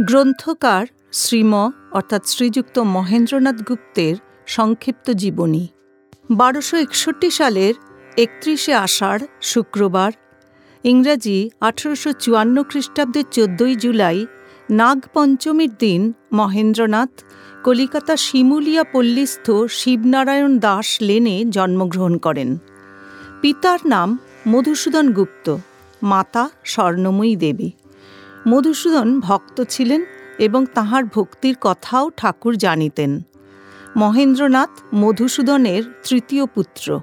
গ্রন্থকার শ্রীম, অর্থাৎ শ্রীযুক্ত মহেন্দ্রনাথ গুপ্তের সংক্ষিপ্ত জীবনী। বারোশো একষট্টি সালের একত্রিশে আষাঢ়, শুক্রবার, ইংরাজি আঠারোশো চুয়ান্ন খ্রিস্টাব্দের চোদ্দই জুলাই নাগপঞ্চমীর দিন মহেন্দ্রনাথ কলিকাতা শিমুলিয়া পল্লীস্থ শিবনারায়ণ দাস লেনে জন্মগ্রহণ করেন। পিতার নাম মধুসূদন গুপ্ত, মাতা স্বর্ণময়ী দেবী। মধুসূদন ভক্ত ছিলেন এবং তাহার ভক্তির কথাও ঠাকুর জানিতেন। মহেন্দ্রনাথ মধুসূদনের তৃতীয় পুত্র।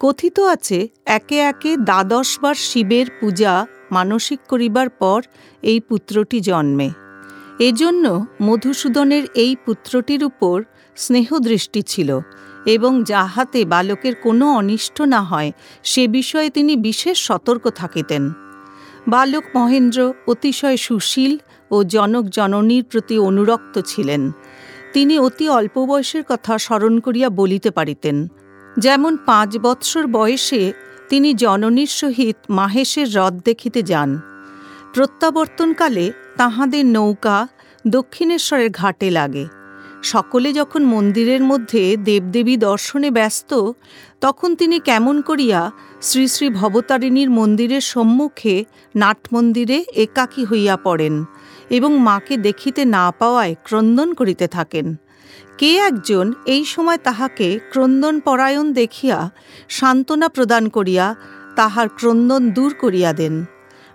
কথিত আছে, একে একে দ্বাদশবার শিবের পূজা মানসিক করিবার পর এই পুত্রটি জন্মে। এজন্য মধুসূদনের এই পুত্রটির উপর স্নেহদৃষ্টি ছিল এবং যাহাতে বালকের কোনো অনিষ্ট না হয়, সে বিষয়ে তিনি বিশেষ সতর্ক থাকিতেন। বালক মহেন্দ্র অতিশয় সুশীল ও জনক জননীর প্রতি অনুরক্ত ছিলেন। তিনি অতি অল্প বয়সের কথা স্মরণ করিয়া বলিতে পারিতেন। যেমন পাঁচ বৎসর বয়সে তিনি জননীর সহিত মাহেশের হ্রদ দেখিতে যান। প্রত্যাবর্তনকালে তাহাদের নৌকা দক্ষিণেশ্বরের ঘাটে লাগে। সকলে যখন মন্দিরের মধ্যে দেবদেবী দর্শনে ব্যস্ত, তখন তিনি কেমন করিয়া শ্রী শ্রী ভবতারিণীর মন্দিরের সম্মুখে নাটমন্দিরে একাকী হইয়া পড়েন এবং মাকে দেখিতে না পাওয়ায় ক্রন্দন করিতে থাকেন। কে একজন এই সময় তাহাকে ক্রন্দন পরায়ণ দেখিয়া সান্ত্বনা প্রদান করিয়া তাহার ক্রন্দন দূর করিয়া দেন।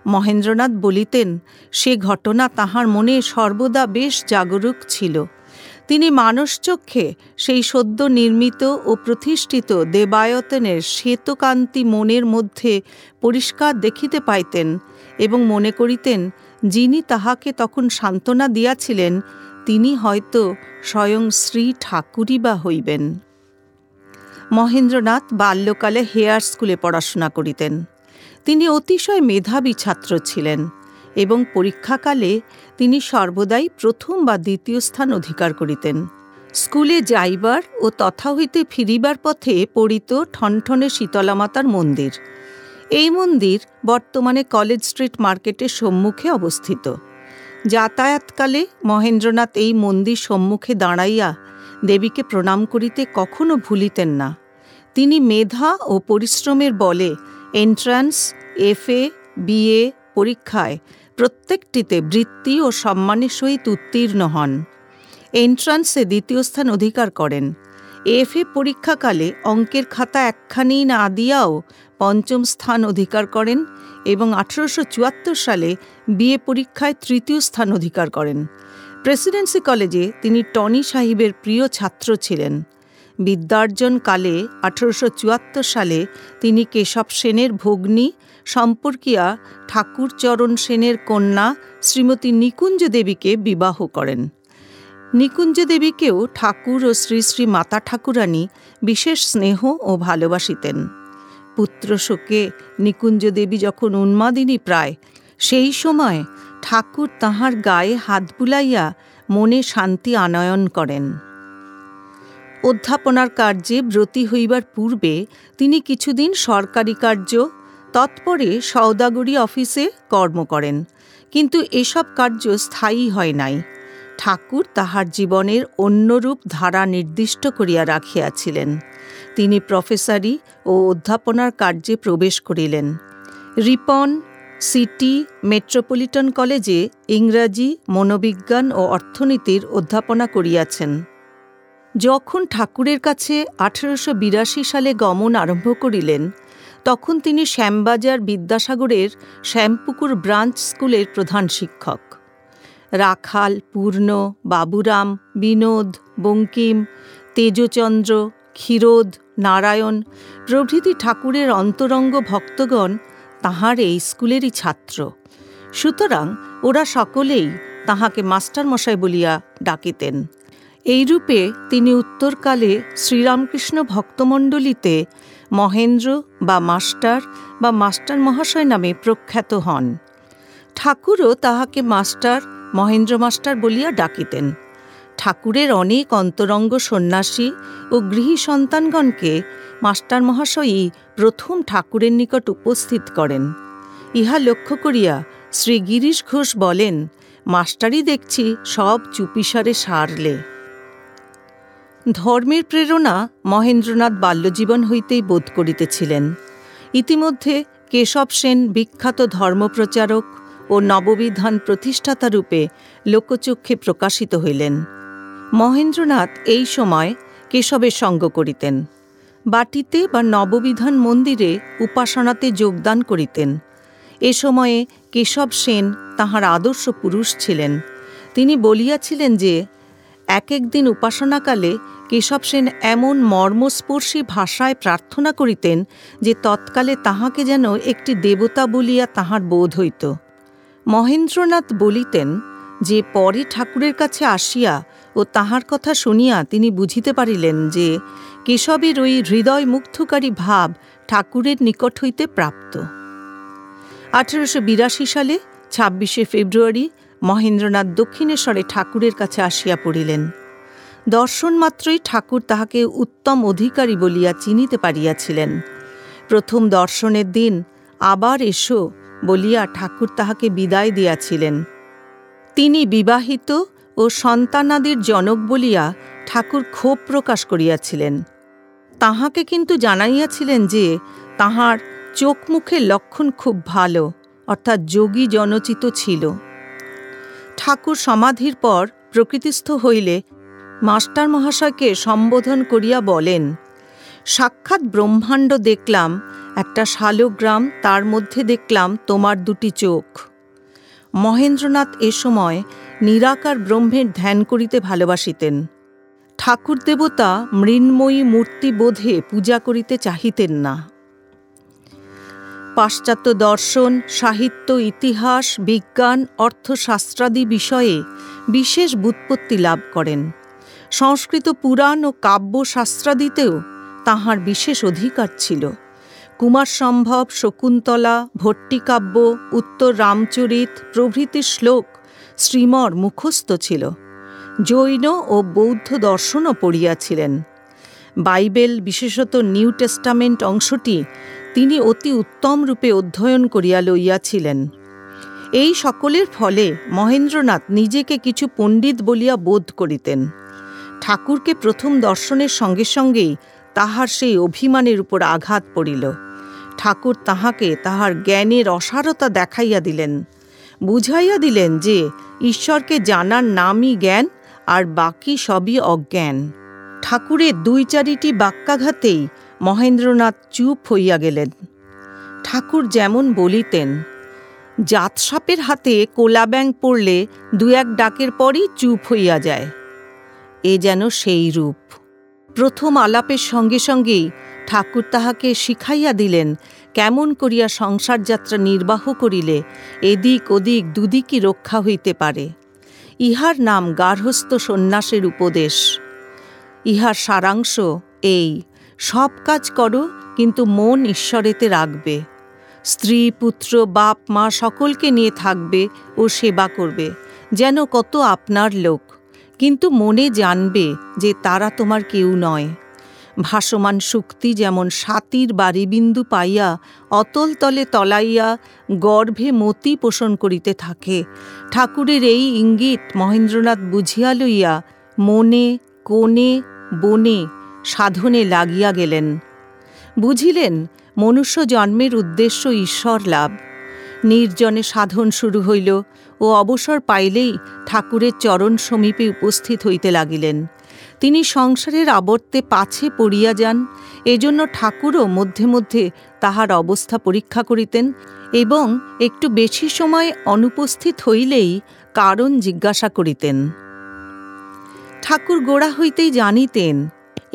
মহেন্দ্রনাথ বলিতেন, সে ঘটনা তাহার মনে সর্বদা বেশ জাগরুক ছিল। তিনি মানসচক্ষে সেই সদ্য নির্মিত ও প্রতিষ্ঠিত দেবায়তনের শ্বেতকান্তি মনের মধ্যে পরিষ্কার দেখিতে পাইতেন এবং মনে করিতেন, যিনি তাহাকে তখন সান্ত্বনা দিয়াছিলেন, তিনি হয়তো স্বয়ং শ্রী ঠাকুরই বা হইবেন। মহেন্দ্রনাথ বাল্যকালে হেয়ার স্কুলে পড়াশোনা করিতেন। তিনি অতিশয় মেধাবী ছাত্র ছিলেন। এবং পরীক্ষাকালে তিনি সর্বদাই প্রথম বা দ্বিতীয় স্থান অধিকার করিতেন। স্কুলে যাইবার ও তথা হইতে ফিরিবার পথে পড়িত ঠনঠনে শীতলামাতার মন্দির। এই মন্দির বর্তমানে কলেজ স্ট্রিট মার্কেটের সম্মুখে অবস্থিত। যাতায়াতকালে মহেন্দ্রনাথ এই মন্দির সম্মুখে দাঁড়াইয়া দেবীকে প্রণাম করিতে কখনো ভুলিতেন না। তিনি মেধা ও পরিশ্রমের বলে এন্ট্রান্স, এফএ, বিএ পরীক্ষায় প্রত্যেকটিতে বৃত্তি ও সম্মানের সহিত উত্তীর্ণ হন। এন্ট্রান্সে দ্বিতীয় স্থান অধিকার করেন। এফএ পরীক্ষাকালে অঙ্কের খাতা একখানি না দিয়াও পঞ্চম স্থান অধিকার করেন এবং আঠারোশো চুয়াত্তর সালে বিএ পরীক্ষায় তৃতীয় স্থান অধিকার করেন। প্রেসিডেন্সি কলেজে তিনি টনি সাহিবের প্রিয় ছাত্র ছিলেন। বিদ্যার্জন কালে আঠারোশো সালে তিনি কেশব সেনের ভগ্নী সম্পর্কিয়া ঠাকুরচরণ সেনের কন্যা শ্রীমতী নিকুঞ্জ দেবীকে বিবাহ করেন। নিকুঞ্জ দেবীকেও ঠাকুর ও শ্রী শ্রী মাতা ঠাকুরানী বিশেষ স্নেহ ও ভালোবাসিতেন। পুত্র শোকে নিকুঞ্জ দেবী যখন উন্মাদিনী প্রায়, সেই সময় ঠাকুর তাহার গায়ে হাত বুলাইয়া মনে শান্তি আনয়ন করেন। অধ্যাপনার কার্যে ব্রতী হইবার পূর্বে তিনি কিছুদিন সরকারি কার্য তৎপরে সৌদাগরি অফিসে কর্ম করেন, কিন্তু এসব কার্য স্থায়ী হয় নাই। ঠাকুর তাহার জীবনের অন্যরূপ ধারা নির্দিষ্ট করিয়া রাখিয়াছিলেন। তিনি প্রফেসরি ও অধ্যাপনার কার্যে প্রবেশ করিলেন। রিপন, সিটি, মেট্রোপলিটন কলেজে ইংরাজি, মনোবিজ্ঞান ও অর্থনীতির অধ্যাপনা করিয়াছেন। যখন ঠাকুরের কাছে আঠেরোশো বিরাশি সালে গমন আরম্ভ করিলেন তখন তিনি শ্যামবাজার বিদ্যাসাগরের শ্যামপুকুর ব্রাঞ্চ স্কুলের প্রধান শিক্ষক। রাখাল, পূর্ণ, বাবুরাম, বিনোদ, বঙ্কিম, তেজচন্দ্র, ক্ষীরোদ, নারায়ণ প্রভৃতি ঠাকুরের অন্তরঙ্গ ভক্তগণ তাহার এই স্কুলেরই ছাত্র। সুতরাং ওরা সকলেই তাহাকে মাস্টারমশাই বলিয়া ডাকিতেন। এইরূপে তিনি উত্তরকালে শ্রীরামকৃষ্ণ ভক্তমণ্ডলীতে মহেন্দ্র বা মাস্টার বা মাস্টার মহাশয় নামে প্রখ্যাত হন। ঠাকুরও তাহাকে মাস্টার, মহেন্দ্র মাস্টার বলিয়া ডাকিতেন। ঠাকুরের অনেক অন্তরঙ্গ সন্ন্যাসী ও গৃহী সন্তানগণকে মাস্টার মহাশয়ই প্রথম ঠাকুরের নিকট উপস্থিত করেন। ইহা লক্ষ্য করিয়া শ্রী গিরিশ ঘোষ বলেন, মাস্টারই দেখছি সব চুপিসারে সারলে। ধর্মের প্রেরণা মহেন্দ্রনাথ বাল্যজীবন হইতেই বোধ করিতেছিলেন। ইতিমধ্যে কেশব সেন বিখ্যাত ধর্মপ্রচারক ও নববিধান প্রতিষ্ঠাতা রূপে লোকচক্ষে প্রকাশিত হইলেন। মহেন্দ্রনাথ এই সময় কেশবের সঙ্গ করিতেন। বাটিতে বা নববিধান মন্দিরে উপাসনাতে যোগদান করিতেন। এ সময়ে কেশব সেন তাহার আদর্শ পুরুষ ছিলেন। তিনি বলিয়াছিলেন যে এক একদিন উপাসনাকালে কেশব সেন এমন মর্মস্পর্শী ভাষায় প্রার্থনা করিতেন যে তৎকালে তাহাকে যেন একটি দেবতা বলিয়া তাহার বোধ হইত। মহেন্দ্রনাথ বলিতেন যে, পরে ঠাকুরের কাছে আসিয়া ও তাহার কথা শুনিয়া তিনি বুঝিতে পারিলেন যে, কেশবের ওই হৃদয় মুগ্ধকারী ভাব ঠাকুরের নিকট হইতে প্রাপ্ত। আঠেরোশো বিরাশি সালে ছাব্বিশে ফেব্রুয়ারি মহেন্দ্রনাথ দক্ষিণেশ্বরে ঠাকুরের কাছে আসিয়া পড়িলেন। দর্শন মাত্রই ঠাকুর তাহাকে উত্তম অধিকারী বলিয়া চিনিতে পারিয়াছিলেন। প্রথম দর্শনের দিন আবার এসো বলিয়া ঠাকুর তাহাকে বিদায় দিয়াছিলেন। তিনি বিবাহিত ও সন্তানাদির জনক বলিয়া ঠাকুর ক্ষোভ প্রকাশ করিয়াছিলেন। তাহাকে কিন্তু জানাইয়াছিলেন যে তাহার চোখ মুখের লক্ষণ খুব ভালো, অর্থাৎ যোগী জনচিত ছিল। ঠাকুর সমাধির পর প্রকৃতিস্থ হইলে মাস্টার মহাশয়কে সম্বোধন করিয়া বলেন, সাক্ষাৎ ব্রহ্মাণ্ড দেখলাম, একটা শালগ্রাম, তার মধ্যে দেখলাম তোমার দুটি চোখ। মহেন্দ্রনাথ এ সময় নিরাকার ব্রহ্মের ধ্যান করিতে ভালোবাসিতেন। ঠাকুর দেবতা মৃন্ময়ী মূর্তি বোধে পূজা করিতে চাহিতেন না। পাশ্চাত্য দর্শন, সাহিত্য, ইতিহাস, বিজ্ঞান, অর্থশাস্ত্রাদি বিষয়ে বিশেষ বুৎপত্তি লাভ করেন। সংস্কৃত পুরাণ ও কাব্যশাস্ত্রাদিতেও তাহার বিশেষ অধিকার ছিল। কুমার সম্ভব, শকুন্তলা, ভট্টিকাব্য, উত্তর রামচরিত প্রভৃতি শ্লোক শ্রীমর মুখস্থ ছিল। জৈন ও বৌদ্ধ দর্শনও পড়িয়াছিলেন। বাইবেল বিশেষত নিউ টেস্টামেন্ট অংশটি তিনি অতি উত্তম রূপে অধ্যয়ন করিয়া লইয়াছিলেন। এই সকলের ফলে মহেন্দ্রনাথ নিজেকে কিছু পণ্ডিত বলিয়া বোধ করিতেন। ঠাকুরকে প্রথম দর্শনের সঙ্গে সঙ্গেই তাহার সেই অভিমানের উপর আঘাত পড়িল। ঠাকুর তাহাকে তাহার জ্ঞানের অসারতা দেখাইয়া দিলেন। বুঝাইয়া দিলেন যে ঈশ্বরকে জানার নামই জ্ঞান আর বাকি সবই অজ্ঞান। ঠাকুরের দুই চারিটি বাক্যাঘাতেই মহেন্দ্রনাথ চুপ হইয়া গেলেন। ঠাকুর যেমন বলিতেন, জাতসাপের হাতে কোলা ব্যাং পড়লে দু এক ডাকের পরই চুপ হইয়া যায়। এ যেন সেই রূপ। প্রথম আলাপের সঙ্গে সঙ্গেই ঠাকুর তাহাকে শিখাইয়া দিলেন, কেমন করিয়া সংসার যাত্রা নির্বাহ করিলে এদিক ওদিক দুদিকই রক্ষা হইতে পারে। ইহার নাম গার্হস্থ সন্ন্যাসের উপদেশ। ইহার সারাংশ এই সব কাজ করো, কিন্তু মন ঈশ্বরেতে রাখবে। স্ত্রী, পুত্র, বাপ, মা সকলকে নিয়ে থাকবে ও সেবা করবে, যেন কত আপনার লোক। কিন্তু মনে জানবে যে তারা তোমার কেউ নয়। ভাসমান শক্তি যেমন সাতির বাড়িবিন্দু পাইয়া অতল তলে তলাইয়া গর্ভে মতি পোষণ করিতে থাকে, ঠাকুরের এই ইঙ্গিত মহেন্দ্রনাথ বুঝিয়া লইয়া মনে, কোণে, বনে সাধনে লাগিয়া গেলেন। বুঝিলেন, মনুষ্য জন্মের উদ্দেশ্য ঈশ্বর লাভ। নির্জনে সাধন শুরু হইল ও অবসর পাইলেই ঠাকুরের চরণ সমীপে উপস্থিত হইতে লাগিলেন। তিনি সংসারের আবর্তে পাছে পড়িয়া যান, এজন্য ঠাকুরও মধ্যে মধ্যে তাহার অবস্থা পরীক্ষা করিতেন এবং একটু বেশি সময় অনুপস্থিত হইলেই কারণ জিজ্ঞাসা করিতেন। ঠাকুর গোড়া হইতেই জানিতেন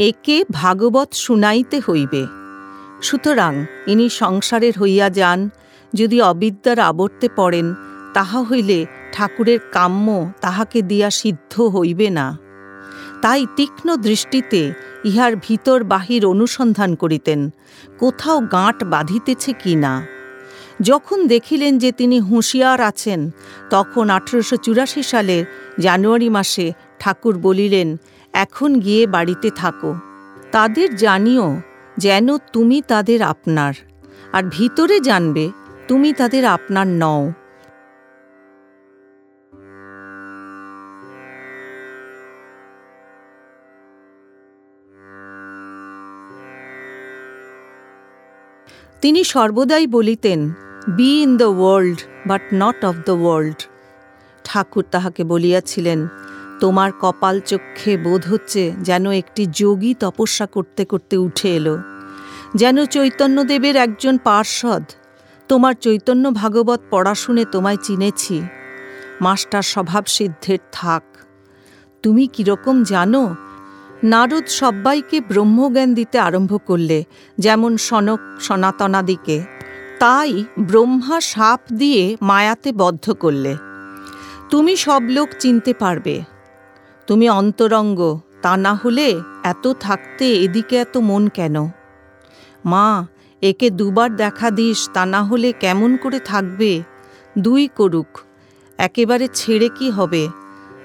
একে ভাগবত শুনাইতে হইবে। সুতরাং ইনি সংসারের হইয়া যান, যদি অবিদ্যার আবর্তে পড়েন, তাহা হইলে ঠাকুরের কাম্য তাহাকে দিয়া সিদ্ধ হইবে না। তাই তীক্ষ্ণ দৃষ্টিতে ইহার ভিতর বাহির অনুসন্ধান করিতেন, কোথাও গাঁট বাঁধিতেছে কি না। যখন দেখিলেন যে তিনি হুঁশিয়ার আছেন, তখন আঠেরোশো চুরাশি সালের জানুয়ারি মাসে ঠাকুর বলিলেন এখন গিয়ে বাড়িতে থাকো। তাদের জানিও যেন তুমি তাদের আপনার। আর ভিতরে জানবে, তুমি তাদের আপনার নও। তিনি সর্বদাই বলিতেন be in the world but not of the world Thakur তাহাকে বলিয়াছিলেন তোমার কপাল চক্ষে বোধ হচ্ছে যেন একটি যোগী তপস্যা করতে করতে উঠে এলো। যেন চৈতন্যদেবের একজন পার্ষদ, তোমার চৈতন্য ভাগবত পড়া শুনে তোমায় চিনেছি। মাস্টার স্বভাব সিদ্ধের থাক। তুমি কীরকম জানো? নারদ সব্বাইকে ব্রহ্মজ্ঞান দিতে আরম্ভ করলে, যেমন সনক সনাতনাদিকে। তাই ব্রহ্মা সাপ দিয়ে মায়াতে বদ্ধ করলে। তুমি সব লোক চিনতে পারবে। তুমি অন্তরঙ্গ, তা না হলে এত থাকতে এদিকে এত মন কেন? মা, একে দুবার দেখা দিস, তা না হলে কেমন করে থাকবে? দুই করুক, একেবারে ছেড়ে কি হবে?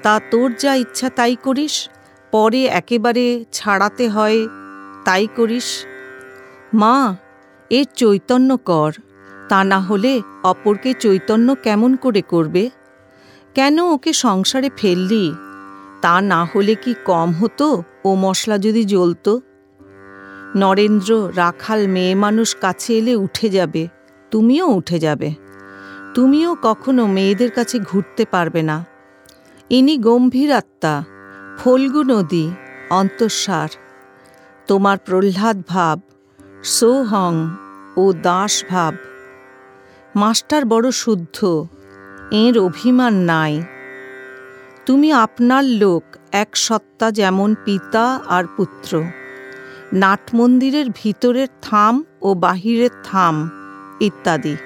তা তোর যা ইচ্ছা তাই করিস, পরে একেবারে ছাড়াতে হয় তাই করিস। মা এর চৈতন্য কর, তা না হলে অপরকে চৈতন্য কেমন করে করবে? কেন ওকে সংসারে ফেললি? তা না হলে কি কম হতো ও মশলা যদি জ্বলতো? নরেন্দ্র, রাখাল মেয়ে মানুষ কাছে এলে উঠে যাবে, তুমিও উঠে যাবে। তুমিও কখনো মেয়েদের কাছে ঘুরতে পারবে না। ইনি গম্ভীর আত্মা, ফল্গু নদী, অন্তঃসার। তোমার প্রহ্লাদ ভাব, সোহং ও দাস ভাব। মাস্টার বড় শুদ্ধ, এর অভিমান নাই। তুমি আপনার লোক, এক সত্তা যেমন পিতা আর পুত্র। নাটমন্দিরের ভিতরের থাম ও বাহিরের থাম, ইত্যাদি।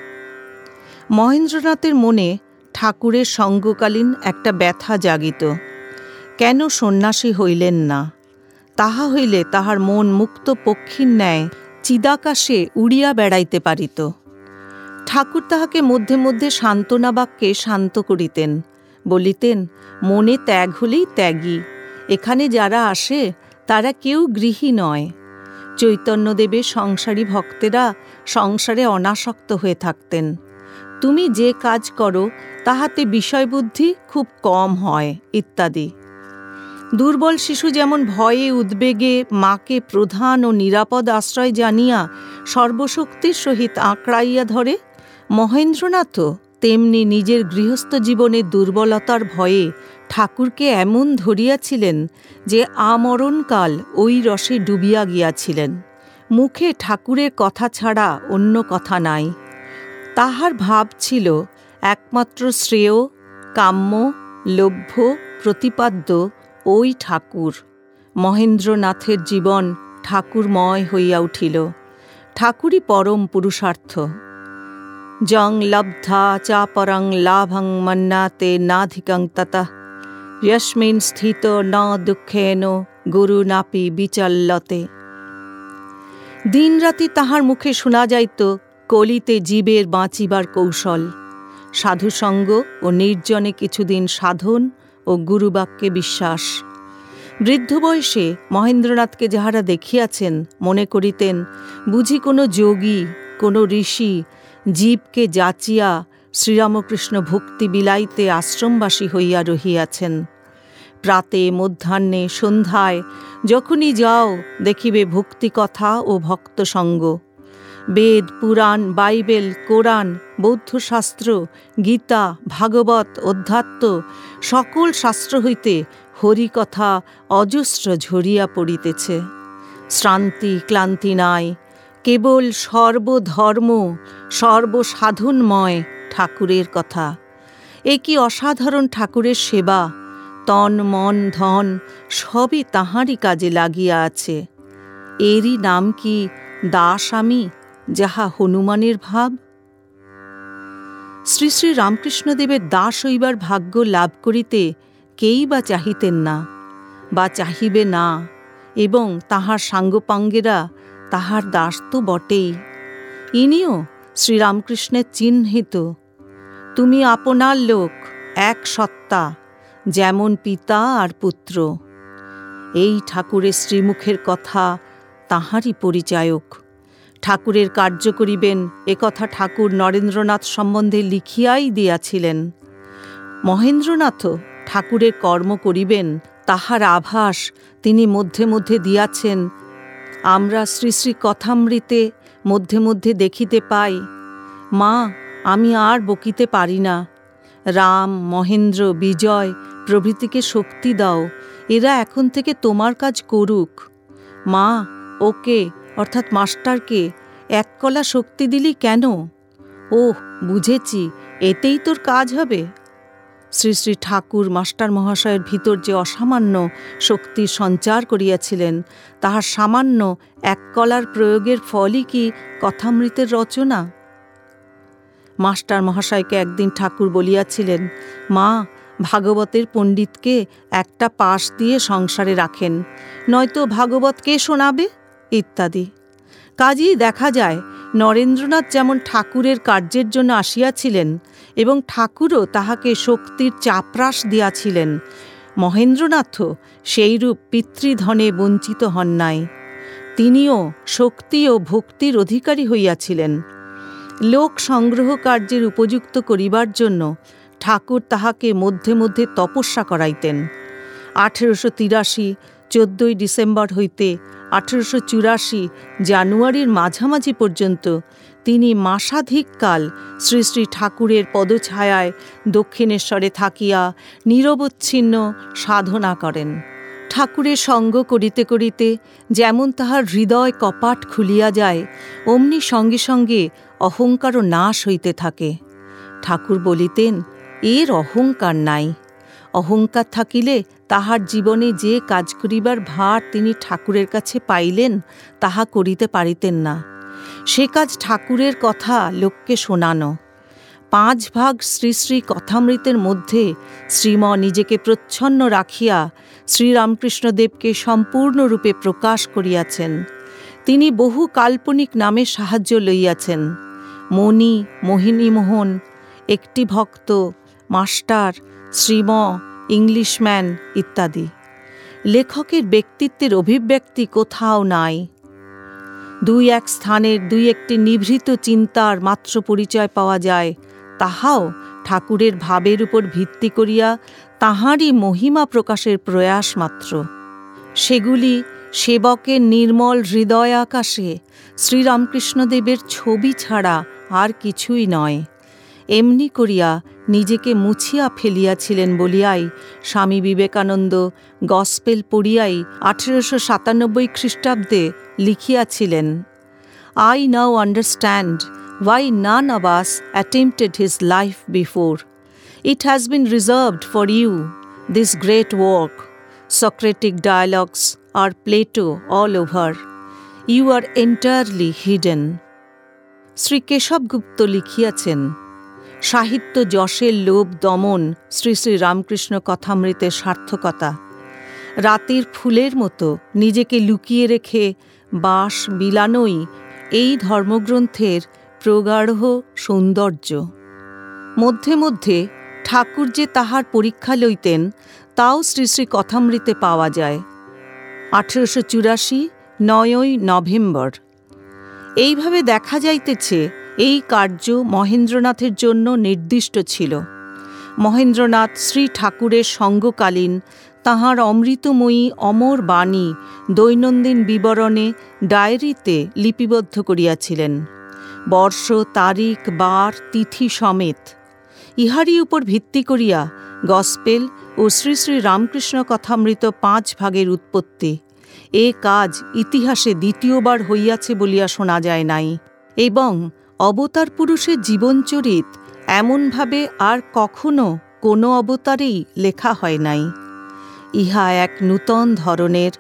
মহেন্দ্রনাথের মনে ঠাকুরের সঙ্গকালীন একটা ব্যথা জাগিত। কেন সন্ন্যাসী হইলেন না? তাহা হইলে তাহার মন মুক্ত পক্ষীর ন্যায় চিদাকাশে উড়িয়া বেড়াইতে পারিত। ঠাকুর তাহাকে মধ্যে মধ্যে সান্ত্বনা বাক্যে শান্ত করিতেন। বলিতেন, মনে ত্যাগ হলেই ত্যাগী। এখানে যারা আসে, তারা কেউ গৃহী নয়। চৈতন্যদেবের সংসারী ভক্তেরা সংসারে অনাসক্ত হয়ে থাকতেন। তুমি যে কাজ করো, তাহাতে বিষয়বুদ্ধি খুব কম হয়, ইত্যাদি। দুর্বল শিশু যেমন ভয়ে, উদ্বেগে, মাকে প্রধান ও নিরাপদ আশ্রয় জানিয়া সর্বশক্তির সহিত আঁকড়াইয়া ধরে, মহেন্দ্রনাথও তেমনি নিজের গৃহস্থ জীবনের দুর্বলতার ভয়ে ঠাকুরকে এমন ধরিয়াছিলেন যে আমরণকাল ওই রসে ডুবিয়া গিয়াছিলেন। মুখে ঠাকুরের কথা ছাড়া অন্য কথা নাই। তাহার ভাব ছিল একমাত্র শ্রেয়, কাম্য, লভ্য, প্রতিপাদ্য ওই ঠাকুর। মহেন্দ্রনাথের জীবন ঠাকুরময় হইয়া উঠিল। ঠাকুরই পরম পুরুষার্থ। জং লব্ধা চাপরং লাভং মন্নাতে নাধিকং ততঃ। যস্মিন স্থিত ন দুঃখেন গুরু নাপি বিচল্লতে দিনরাতি তাহার মুখে শোনা যাইত কলিতে জীবের বাঁচিবার কৌশল। সাধুসঙ্গ ও নির্জনে কিছুদিন সাধন ও গুরুবাক্যে বিশ্বাস। বৃদ্ধ বয়সে মহেন্দ্রনাথকে যাহারা দেখিয়াছেন, মনে করিতেন, বুঝি কোনো যোগী, কোনো ঋষি জীবকে যাচিয়া শ্রীরামকৃষ্ণ ভক্তি বিলাইতে আশ্রমবাসী হইয়া রহিয়াছেন। প্রাতে, মধ্যাহ্নে, সন্ধ্যায় যখনই যাও, দেখিবে ভক্তি কথা ও ভক্ত সঙ্গ বেদ, পুরাণ, বাইবেল, কোরআন, বৌদ্ধশাস্ত্র, গীতা, ভাগবত, অধ্যাত্ম সকল শাস্ত্র হইতে হরিকথা অজস্র ঝরিয়া পড়িতেছে। শ্রান্তি, ক্লান্তি নাই কেবল সর্বধর্ম, সর্বসাধনময় ঠাকুরের কথা। এ কি অসাধারণ ঠাকুরের সেবা! তন, মন, ধন সবই তাহারই কাজে লাগিয়া আছে। এরই নাম কি দাস আমি, যাহা হনুমানের ভাব? শ্রী শ্রী রামকৃষ্ণদেবের দাস হইবার ভাগ্য লাভ করিতে কেই বা চাহিতেন না? বা চাহিবে না? এবং তাহার সাঙ্গপাঙ্গেরা তাহার দাস তো বটেই। ইনিও শ্রীরামকৃষ্ণের চিহ্নিত। তুমি আপনার লোক এক সত্তা, যেমন পিতা আর পুত্র। এই ঠাকুরের শ্রীমুখের কথা তাহারই পরিচায়ক। ঠাকুরের কার্য করিবেন একথা ঠাকুর নরেন্দ্রনাথ সম্বন্ধে লিখিয়াই দিয়াছিলেন। মহেন্দ্রনাথও ঠাকুরের কর্ম করিবেন, তাহার আভাস তিনি মধ্যে মধ্যে দিয়াছেন আমরা শ্রী শ্রী কথামৃতে মধ্যে মধ্যে দেখিতে পাই, মা, আমি আর বকিতে পারি না। রাম, মহেন্দ্র, বিজয়, প্রভৃতিকে শক্তি দাও, এরা এখন থেকে তোমার কাজ করুক। মা, ওকে, অর্থাৎ মাস্টারকে, এক কলা শক্তি দিলি কেন? ওহ, বুঝেছি, এতেই তোর কাজ হবে। শ্রী শ্রী ঠাকুর মাস্টার মহাশয়ের ভিতর যে অসামান্য শক্তি সঞ্চার করিয়াছিলেন, তাহার সামান্য এক কলার প্রয়োগের ফলই কি কথামৃতের রচনা? মাস্টার মহাশয়কে একদিন ঠাকুর বলিয়াছিলেন, মা, ভাগবতের পণ্ডিতকে একটা পাশ দিয়ে সংসারে রাখেন, নয়তো ভাগবত কে শোনাবে? ইত্যাদি। কাজেই দেখা যায়, নরেন্দ্রনাথ যেমন ঠাকুরের কার্যের জন্য আসিয়াছিলেন এবং ঠাকুরও তাহাকে শক্তির চাপরাস দিয়াছিলেন। মহেন্দ্রনাথও সেইরূপ পিতৃধনে বঞ্চিত হন নাই। তিনিও শক্তি ও ভক্তির অধিকারী হইয়াছিলেন। লোক সংগ্রহ কার্যের উপযুক্ত করিবার জন্য ঠাকুর তাহাকে মধ্যে মধ্যে তপস্যা করাইতেন। আঠেরোশো তিরাশি, চোদ্দই ডিসেম্বর হইতে আঠেরোশো চুরাশি জানুয়ারির মাঝামাঝি পর্যন্ত তিনি মাসাধিককাল শ্রী শ্রী ঠাকুরের পদছায়ায় দক্ষিণেশ্বরে থাকিয়া নিরবচ্ছিন্ন সাধনা করেন। ঠাকুরের সঙ্গ করিতে করিতে যেমন তাহার হৃদয় কপাট খুলিয়া যায়, অমনি সঙ্গে সঙ্গে অহংকারও নাশ হইতে থাকে। ঠাকুর বলিতেন, এর অহংকার নাই। অহংকার থাকিলে তাহার জীবনে যে কাজ করিবার ভার তিনি ঠাকুরের কাছে পাইলেন, তাহা করিতে পারিতেন না। সে কাজ ঠাকুরের কথা লোককে শোনানো। পাঁচ ভাগ শ্রী শ্রী কথামৃতের মধ্যে শ্রীম নিজেকে প্রচ্ছন্ন রাখিয়া শ্রীরামকৃষ্ণদেবকে সম্পূর্ণরূপে প্রকাশ করিয়াছেন। তিনি বহু কাল্পনিক নামে সাহায্য লইয়াছেন। মণি, মোহিনীমোহন, একটি ভক্ত, মাস্টার, শ্রীম, ইংলিশম্যান ইত্যাদি। লেখকের ব্যক্তিত্বের অভিব্যক্তি কোথাও নাই। দুই এক স্থানের দুই একটি নিভৃত চিন্তার মাত্র পরিচয় পাওয়া যায়। তাহাও ঠাকুরের ভাবের উপর ভিত্তি করিয়া তাহারই মহিমা প্রকাশের প্রয়াস মাত্র। সেগুলি সেবকের নির্মল হৃদয় আকাশে শ্রীরামকৃষ্ণদেবের ছবি ছাড়া আর কিছুই নয়। এমনি করিয়া নিজেকে মুছিয়া ফেলিয়াছিলেন বলিয়াই স্বামী বিবেকানন্দ গসপেল পড়িয়াই আঠেরোশো সাতানব্বই খ্রিস্টাব্দে লিখিয়াছিলেন I now understand why none of us attempted his life before it has been reserved for you this great work Socratic dialogues are Plato all over you are entirely hidden Shri Keshab লিখিয়াছেন সাহিত্য যশের লোভ দমন শ্রী শ্রী রামকৃষ্ণ কথামৃতের সার্থকতা। রাতের ফুলের মতো নিজেকে লুকিয়ে রেখে বাস বিলানোই এই ধর্মগ্রন্থের প্রগাঢ় সৌন্দর্য। মধ্যে মধ্যে ঠাকুর যে তাহার পরীক্ষা লইতেন, তাও শ্রী শ্রী কথামৃতে পাওয়া যায়। আঠেরোশো চুরাশি নয়ই নভেম্বর। এইভাবে দেখা যাইতেছে এই কার্য মহেন্দ্রনাথের জন্য নির্দিষ্ট ছিল। মহেন্দ্রনাথ শ্রী ঠাকুরের সঙ্গকালীন তাহার অমৃতময়ী অমর বাণী দৈনন্দিন বিবরণে ডায়েরিতে লিপিবদ্ধ করিয়াছিলেন। বর্ষ, তারিখ, বার, তিথি সমেত ইহারই উপর ভিত্তি করিয়া গসপেল ও শ্রী শ্রী রামকৃষ্ণ কথামৃত পাঁচ ভাগের উৎপত্তি। এ কাজ ইতিহাসে দ্বিতীয়বার হইয়াছে বলিয়া শোনা যায় নাই এবং অবতার পুরুষের জীবনচরিত এমনভাবে আর কখনো কোনো অবতারেই লেখা হয় নাই। ইহা এক নূতন ধরনের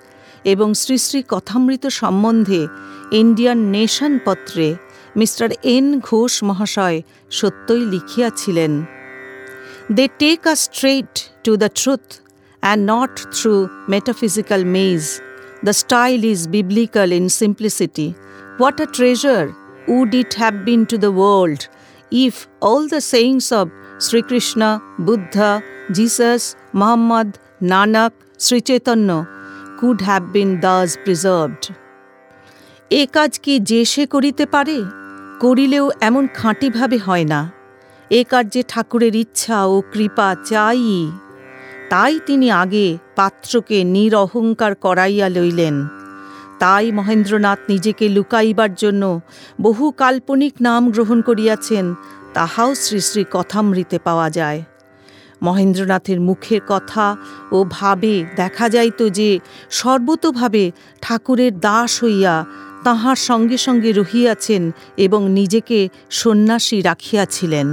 এবং শ্রী শ্রী কথামৃত সম্বন্ধে ইন্ডিয়ান নেশন পত্রে মিস্টার এন ঘোষ মহাশয় সত্যই লিখিয়াছিলেন they take a straight to the truth and not through metaphysical maze the style is biblical in simplicity what a treasure would it have been to the world if all the sayings of Sri Krishna, Buddha, Jesus, Muhammad, Nanak, Sri Chaitanya could have been thus preserved? এ কাজ কি যে সে করিতে পারে করিলেও এমন খাঁটিভাবে হয় না এ কার্যে ঠাকুরের ইচ্ছা ও কৃপা চাই তাই তিনি আগে পাত্রকে নিরহংকার করাইয়া লইলেন তাই মহেন্দ্রনাথ নিজেকে লুকাইবার জন্য বহু কাল্পনিক নাম গ্রহণ করিয়াছেন, তাহাও শ্রী শ্রী কথামৃতে পাওয়া যায়। মহেন্দ্রনাথের মুখের কথা ও ভাবে দেখা যাইত যে সর্বতোভাবে ঠাকুরের দাস হইয়া তাহার সঙ্গে সঙ্গে রহিয়াছেন এবং নিজেকে সন্ন্যাসী রাখিয়াছিলেন।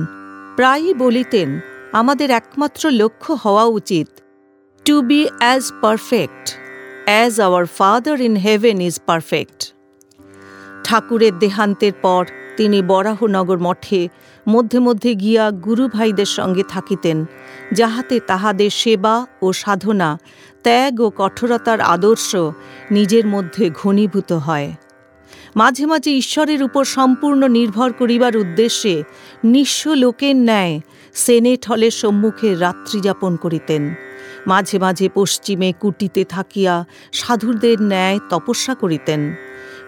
প্রায়ই বলিতেন, আমাদের একমাত্র লক্ষ্য হওয়া উচিত to be as perfect as our father in heaven is perfect ঠাকুরের দেহান্তের পর তিনি বরাহনগর মঠে মধ্যে মধ্যে গিয়া গুরু ভাইদের সঙ্গে থাকিতেন, যাহাতে তাহাদের সেবা ও সাধনা, ত্যাগ ও কঠোরতার আদর্শ নিজের মধ্যে ঘনীভূত হয়। মাঝে মাঝে ঈশ্বরের উপর সম্পূর্ণ নির্ভর করিবার উদ্দেশ্যে নিঃস্ব লোকের ন্যায় সেনেট হলের সম্মুখে রাত্রিযাপন করিতেন। মাঝে মাঝে পশ্চিমে কুটিতে থাকিয়া সাধুদের ন্যায় তপস্যা করিতেন।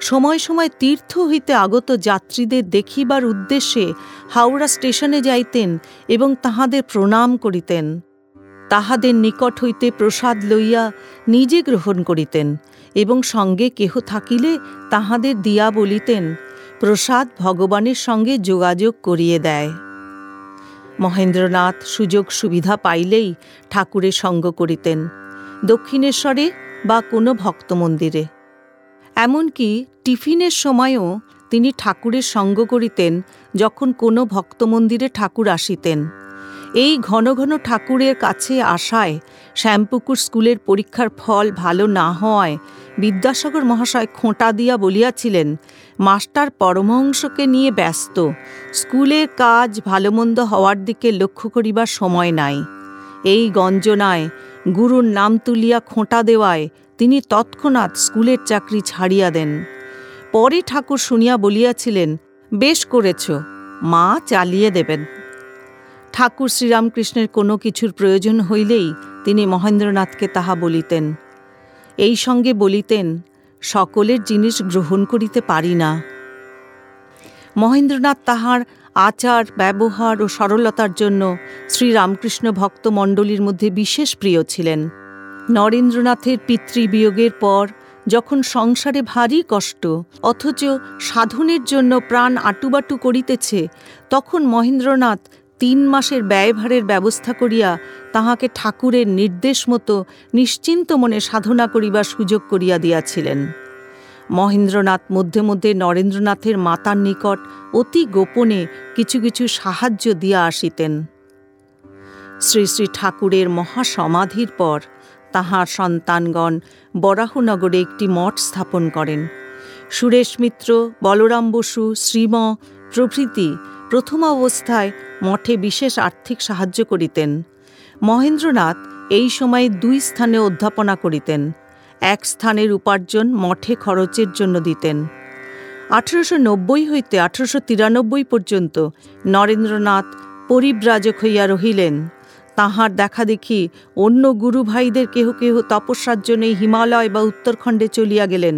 সময় সময় তীর্থ হইতে আগত যাত্রীদের দেখিবার উদ্দেশ্যে হাওড়া স্টেশনে যাইতেন এবং তাহাদের প্রণাম করিতেন। তাহাদের নিকট হইতে প্রসাদ লইয়া নিজে গ্রহণ করিতেন এবং সঙ্গে কেহ থাকিলে তাহাদের দিয়া বলিতেন, প্রসাদ ভগবানের সঙ্গে যোগাযোগ করিয়ে দেয়। মহেন্দ্রনাথ সুযোগ সুবিধা পাইলেই ঠাকুরের সঙ্গ করিতেন, দক্ষিণেশ্বরে বা কোনো ভক্ত মন্দিরে এমনকি টিফিনের সময়ও তিনি ঠাকুরের সঙ্গ করিতেন যখন কোনো ভক্ত মন্দিরে ঠাকুর আসিতেন। এই ঘন ঘন ঠাকুরের কাছে আসায় শ্যামপুকুর স্কুলের পরীক্ষার ফল ভালো না হওয়ায় বিদ্যাসাগর মহাশয় খোঁটা দিয়া বলিয়াছিলেন, মাস্টার পরমহংসকে নিয়ে ব্যস্ত। স্কুলের কাজ ভালোমন্দ হওয়ার দিকে লক্ষ্য করিবার সময় নাই। এই গঞ্জনায় গুরুর নাম তুলিয়া খোঁটা দেওয়ায় তিনি তৎক্ষণাৎ স্কুলের চাকরি ছাড়িয়া দেন। পরে ঠাকুর শুনিয়া বলিয়াছিলেন, বেশ করেছ, মা চালিয়ে দেবেন। ঠাকুর শ্রীরামকৃষ্ণের কোনো কিছুর প্রয়োজন হইলেই তিনি মহেন্দ্রনাথকে তাহা বলিতেন। এই সঙ্গে বলিতেন, সকলের জিনিস গ্রহণ করিতে পারি না। মহেন্দ্রনাথ তাহার আচার, ব্যবহার ও সরলতার জন্য শ্রীরামকৃষ্ণ ভক্তমণ্ডলীর মধ্যে বিশেষ প্রিয় ছিলেন। নরেন্দ্রনাথের পিতৃবিয়োগের পর যখন সংসারে ভারী কষ্ট, অথচ সাধনের জন্য প্রাণ আটুবাটু করিতেছে, তখন মহেন্দ্রনাথ তিন মাসের ব্যয়ভারের ব্যবস্থা করিয়া তাহাকে ঠাকুরের নির্দেশ মতো নিশ্চিন্ত মনে সাধনা করিবার সুযোগ করিয়া দিয়াছিলেন। মহেন্দ্রনাথ মধ্যে মধ্যে নরেন্দ্রনাথের মাতার নিকট অতি গোপনে কিছু কিছু সাহায্য দিয়া আসিতেন। শ্রী শ্রী ঠাকুরের মহাসমাধির পর তাহার সন্তানগণ বরাহনগরে একটি মঠ স্থাপন করেন। সুরেশ মিত্র, বলরাম বসু, শ্রীম প্রভৃতি প্রথম অবস্থায় মঠে বিশেষ আর্থিক সাহায্য করিতেন। মহেন্দ্রনাথ এই সময়ে দুই স্থানে অধ্যাপনা করিতেন। এক স্থানের উপার্জন মঠে খরচের জন্য দিতেন। আঠেরোশো নব্বই হইতে আঠেরোশো তিরানব্বই পর্যন্ত নরেন্দ্রনাথ পরিব্রাজক হইয়া রহিলেন। তাহার দেখা দেখি অন্য গুরু ভাইদের কেহ কেহ তপস্যার জন্য হিমালয় বা উত্তরখণ্ডে চলিয়া গেলেন।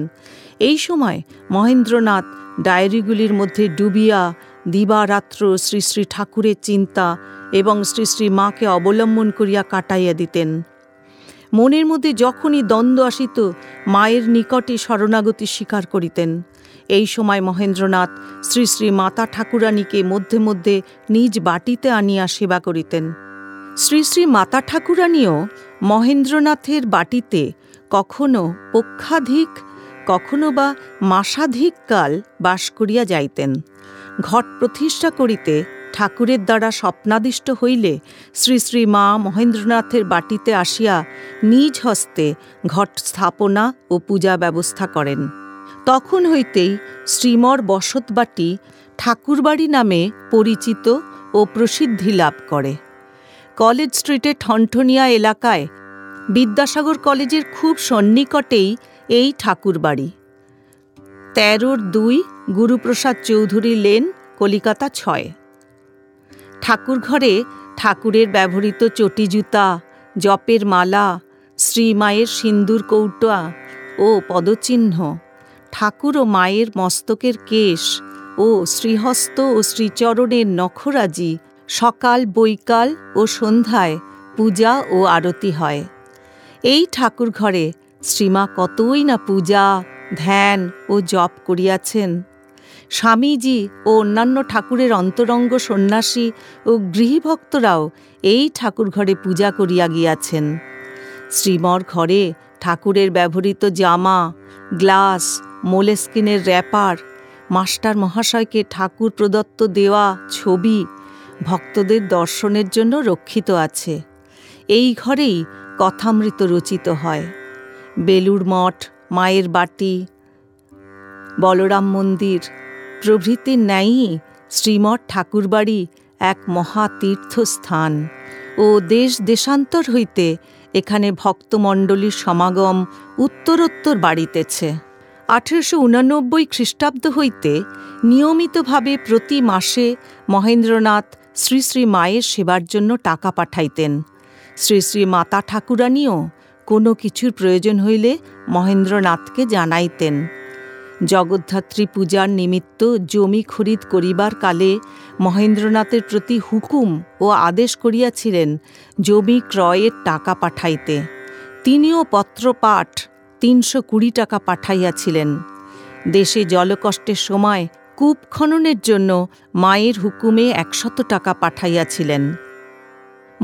এই সময় মহেন্দ্রনাথ ডায়েরিগুলির মধ্যে ডুবিয়া দিবারাত্র শ্রী শ্রী ঠাকুরের চিন্তা এবং শ্রী শ্রী মাকে অবলম্বন করিয়া কাটাইয়া দিতেন। মনের মধ্যে যখনই দ্বন্দ্ব আসিত, মায়ের নিকটে শরণাগতি স্বীকার করিতেন। এই সময় মহেন্দ্রনাথ শ্রী শ্রী মাতা ঠাকুরানীকে মধ্যে মধ্যে নিজ বাটিতে আনিয়া সেবা করিতেন। শ্রী শ্রী মাতা ঠাকুরানীও মহেন্দ্রনাথের বাটিতে কখনো পক্ষাধিক, কখনো বা মাসাধিক কাল বাস করিয়া যাইতেন। ঘট প্রতিষ্ঠা করিতে ঠাকুরের দ্বারা স্বপ্নাদিষ্ট হইলে শ্রী শ্রী মা মহেন্দ্রনাথের বাটিতে আসিয়া নিজ হস্তে ঘট স্থাপনা ও পূজা ব্যবস্থা করেন। তখন হইতেই শ্রীমর বসতবাটি ঠাকুরবাড়ি নামে পরিচিত ও প্রসিদ্ধি লাভ করে। কলেজ স্ট্রিটের ঠনঠনিয়া এলাকায় বিদ্যাসাগর কলেজের খুব সন্নিকটেই এই ঠাকুরবাড়ি। তেরোর দুই গুরুপ্রসাদ চৌধুরী লেন, কলিকাতা ছয়। ঠাকুর ঘরে ঠাকুরের ব্যবহৃত চটি জুতা, জপের মালা শ্রীমায়ের সিন্দুর কৌটা ও পদচিহ্ন, ঠাকুর ও মায়ের মস্তকের কেশ ও শ্রীহস্ত ও শ্রীচরণের নখরাজি সকাল, বৈকাল ও সন্ধ্যায় পূজা ও আরতি হয়। এই ঠাকুর ঘরে শ্রীমা কতই না পূজা ধ্যান ও জপ করিয়াছেন। স্বামীজি ও অন্যান্য ঠাকুরের অন্তরঙ্গ সন্ন্যাসী ও গৃহীভক্তরাও এই ঠাকুর ঘরে পূজা করিয়া গিয়াছেন। শ্রীমর ঘরে ঠাকুরের ব্যবহৃত জামা, গ্লাস, মোলেস্কিনের র্যাপার, মাস্টার মহাশয়কে ঠাকুর প্রদত্ত দেওয়া ছবি ভক্তদের দর্শনের জন্য রক্ষিত আছে। এই ঘরেই কথামৃত রচিত হয়। বেলুর মঠ মায়ের বাটি। বলরাম মন্দির, প্রভৃতির ন্যায়ই শ্রীমঠ ঠাকুরবাড়ি এক মহা তীর্থস্থান। ও দেশ দেশান্তর হইতে এখানে ভক্তমণ্ডলীর সমাগম উত্তরোত্তর বাড়িতেছে। আঠেরোশো উনানব্বই খ্রিস্টাব্দ হইতে নিয়মিতভাবে প্রতি মাসে মহেন্দ্রনাথ শ্রী শ্রী মায়ের সেবার জন্য টাকা পাঠাইতেন। শ্রী শ্রী মাতা ঠাকুরানীও কোনো কিছুর প্রয়োজন হইলে মহেন্দ্রনাথকে জানাইতেন। জগদ্ধাত্রী পূজার নিমিত্ত জমি খরিদ করিবার কালে মহেন্দ্রনাথের প্রতি হুকুম ও আদেশ করিয়াছিলেন জমি ক্রয়ের টাকা পাঠাইতে। তিনিও পত্রপাঠ তিনশো কুড়ি টাকা পাঠাইয়াছিলেন। দেশে জলকষ্টের সময় কূপ খননের জন্য মায়ের হুকুমে একশত টাকা পাঠাইয়াছিলেন।